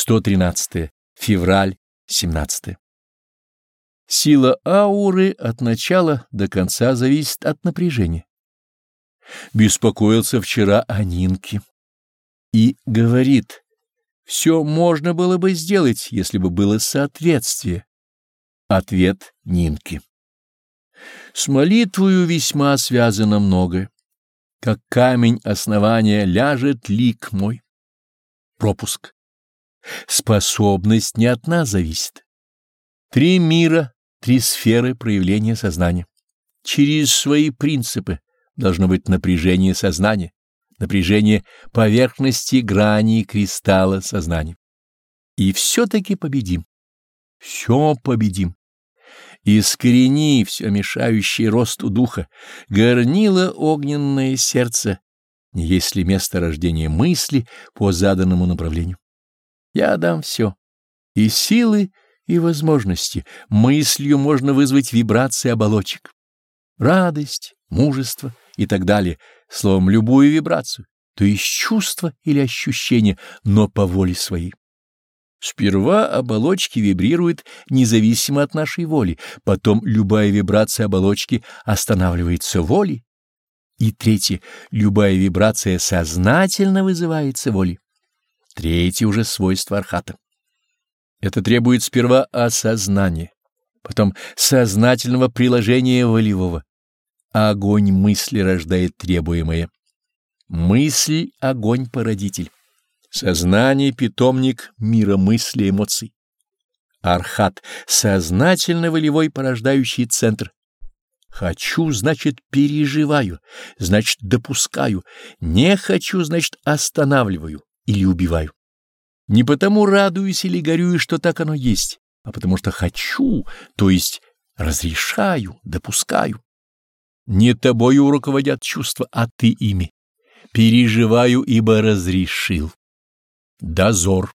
113. Февраль 17. Сила ауры от начала до конца зависит от напряжения. Беспокоился вчера о Нинке и говорит, все можно было бы сделать, если бы было соответствие. Ответ Нинки. С молитвою весьма связано многое. Как камень основания ляжет лик мой. Пропуск. Способность не от нас зависит. Три мира, три сферы проявления сознания. Через свои принципы должно быть напряжение сознания, напряжение поверхности грани кристалла сознания. И все-таки победим. Все победим. Искорени все мешающее росту духа, горнило огненное сердце, не есть ли место рождения мысли по заданному направлению. Я дам все. И силы, и возможности. Мыслью можно вызвать вибрации оболочек. Радость, мужество и так далее. Словом, любую вибрацию. То есть чувство или ощущение, но по воле своей. Сперва оболочки вибрируют независимо от нашей воли, потом любая вибрация оболочки останавливается волей. И третье, любая вибрация сознательно вызывается волей. Третье уже свойство архата. Это требует сперва осознания, потом сознательного приложения волевого. А огонь мысли рождает требуемое. Мысль — огонь-породитель. Сознание — питомник мира мысли и эмоций. Архат — сознательно-волевой порождающий центр. Хочу, значит, переживаю, значит, допускаю. Не хочу, значит, останавливаю или убиваю. Не потому радуюсь или горюю, что так оно есть, а потому что хочу, то есть разрешаю, допускаю. Не тобою руководят чувства, а ты ими. Переживаю, ибо разрешил. Дозор.